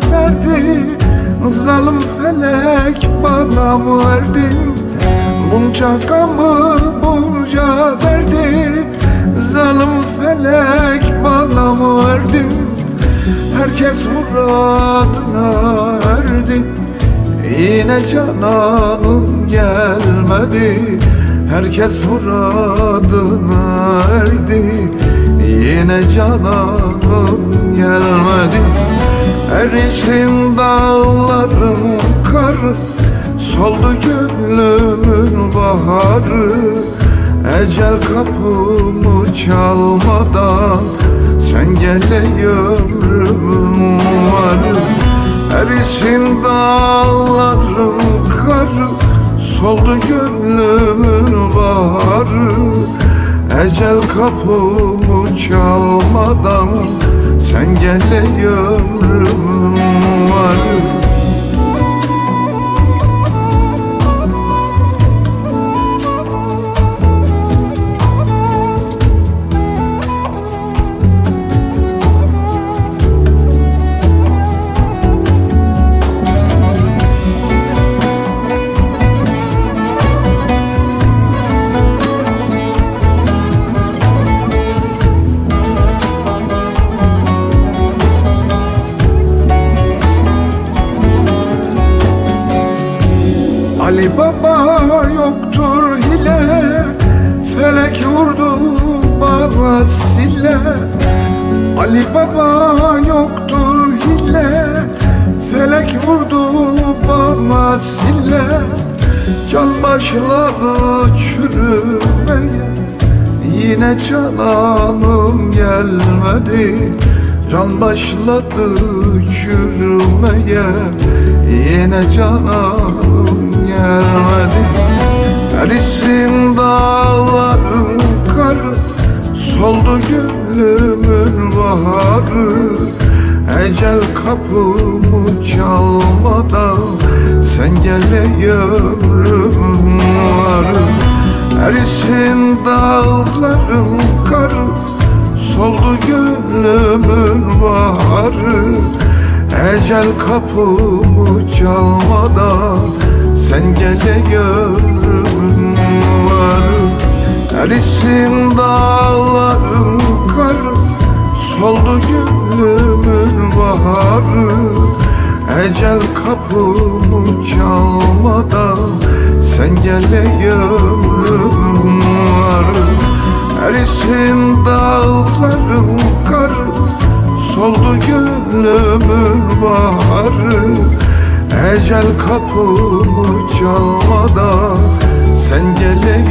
kaderdi Zalim felek bana verdi? Bunca gamı bunca derdi Zalim felek bana verdi? Herkes muradına erdi Yine canalım gelmedi. Herkes muradına erdi Yine canalım gelmedi. Erişin dağların karı Soldu gönlümün baharı. Ecel kapımı çalmadan Sen gele ömrümün varı Erişin dağların karı Soldu gönlümün baharı. Ecel kapımı çalmadan Sen gele ömrümün varı Ali Baba yoktur hile Felek vurdu bana sile Ali Baba yoktur hile Felek vurdu bana sile Can başladı çürümeye Yine cananım gelmedi. Can başladı çürümeye Yine cananım gelmedi. Erisin dağların karı Soldu gönlümün baharı. Ecel kapımı çalmadan Sen gele ömrüm varı. Erisin dağların karı Soldu gönlümün baharı. Ecel kapımı çalmadan Sen gele ömrüm varı Erisin dağların karı Soldu gönlümün baharı. Ecel kapımı çalmadan Sen gele ömrüm varı Erisin dağların karı Soldu gönlümün baharı Ecel kapımı çalmadan Sen gele